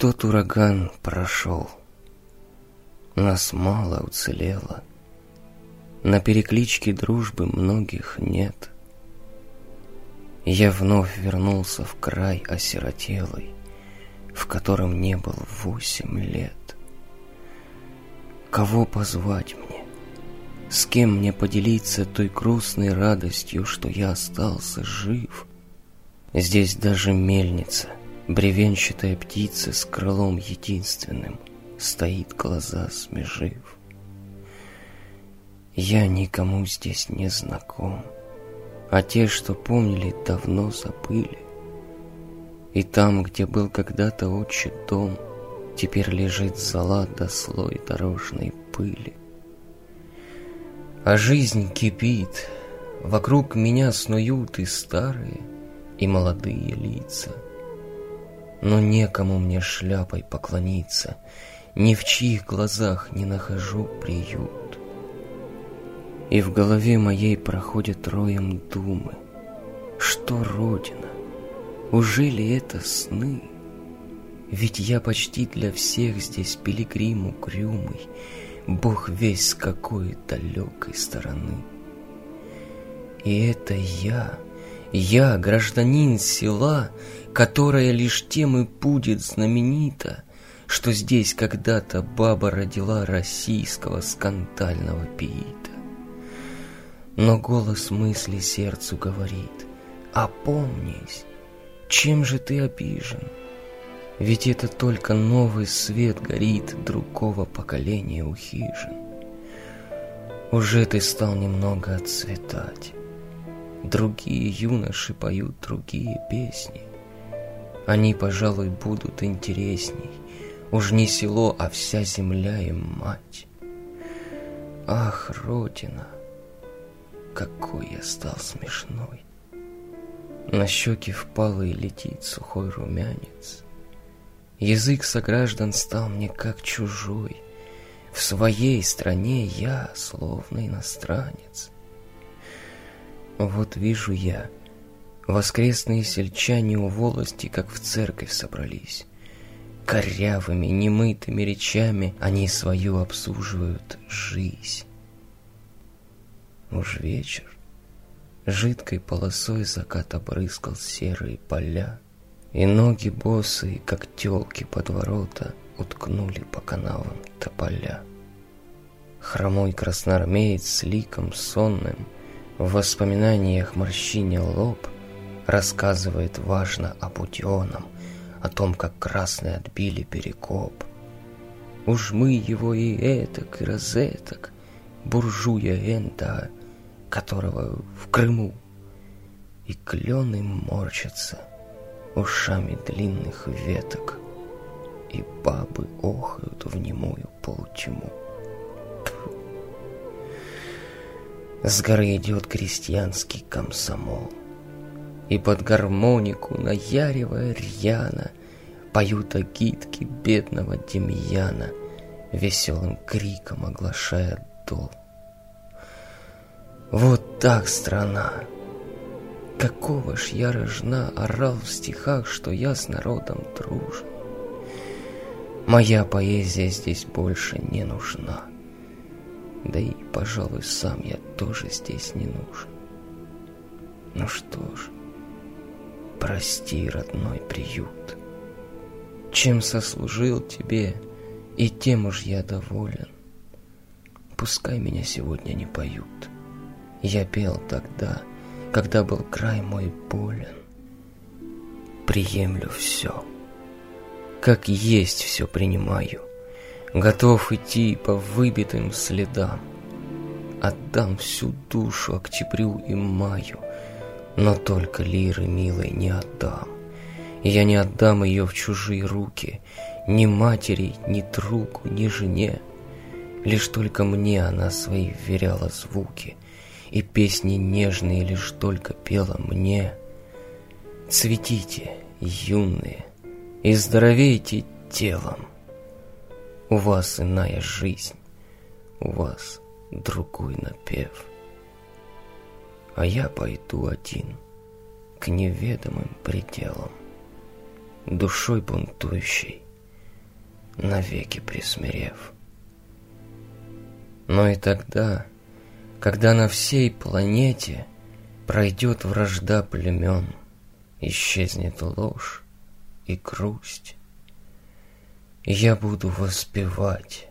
Тот ураган прошел. Нас мало уцелело. На перекличке дружбы многих нет. Я вновь вернулся в край осиротелый, В котором не был восемь лет. Кого позвать мне? С кем мне поделиться той грустной радостью, что я остался жив? Здесь даже мельница, бревенчатая птица с крылом единственным, стоит глаза смежив. Я никому здесь не знаком, а те, что помнили, давно забыли. И там, где был когда-то отчий дом, теперь лежит зола до слой дорожной пыли. А жизнь кипит, вокруг меня снуют и старые, и молодые лица. Но некому мне шляпой поклониться, ни в чьих глазах не нахожу приют. И в голове моей проходят роем думы. Что Родина? Уже ли это сны? Ведь я почти для всех здесь пилигрим угрюмый, Бог весь с какой далекой стороны. И это я, я, гражданин села, Которая лишь тем и будет знаменита, Что здесь когда-то баба родила Российского скандального пиита. Но голос мысли сердцу говорит, Опомнись, чем же ты обижен? Ведь это только новый свет горит другого поколения у хижин. Уже ты стал немного отцветать. Другие юноши поют другие песни. Они, пожалуй, будут интересней. Уж не село, а вся земля и мать. Ах, Родина, какой я стал смешной. На щеки впалый летит сухой румянец. Язык сограждан стал мне как чужой. В своей стране я словно иностранец. Вот вижу я, воскресные сельчане у волости, как в церковь собрались. Корявыми, немытыми речами они свою обслуживают жизнь. Уж вечер. Жидкой полосой закат обрыскал серые поля — и ноги босые, как тёлки под ворота, уткнули по канавам тополя. Хромой красноармеец с ликом сонным в воспоминаниях морщине лоб рассказывает важно об Удионом, о том, как красные отбили перекоп. Уж мы его и этак, и розеток, буржуя энда, которого в Крыму, и клены морщатся — ушами длинных веток, и бабы охают в немую полутьму. С горы идет крестьянский комсомол, и под гармонику, наяривая рьяно, поют агитки бедного Демьяна, веселым криком оглашая дол. Вот так страна! Какого ж я рожна орал в стихах, что я с народом дружен. Моя поэзия здесь больше не нужна. Да и, пожалуй, сам я тоже здесь не нужен. Ну что ж, прости, родной приют. Чем сослужил тебе, и тем уж я доволен. Пускай меня сегодня не поют. Я пел тогда, когда был край мой болен. Приемлю все. Как есть все принимаю. Готов идти по выбитым следам. Отдам всю душу октябрю и маю, но только лиры милой не отдам. Я не отдам ее в чужие руки, ни матери, ни другу, ни жене. Лишь только мне она свои вверяла звуки, и песни нежные лишь только пела мне. Цветите, юные, и здоровейте телом. У вас иная жизнь, у вас другой напев. А я пойду один к неведомым пределам, душой бунтующей, навеки присмирев. Но и тогда, когда на всей планете пройдет вражда племен, исчезнет ложь и грусть, я буду воспевать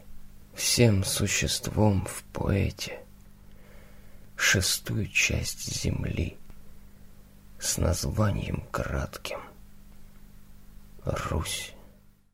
всем существом в поэте шестую часть земли с названием кратким Русь.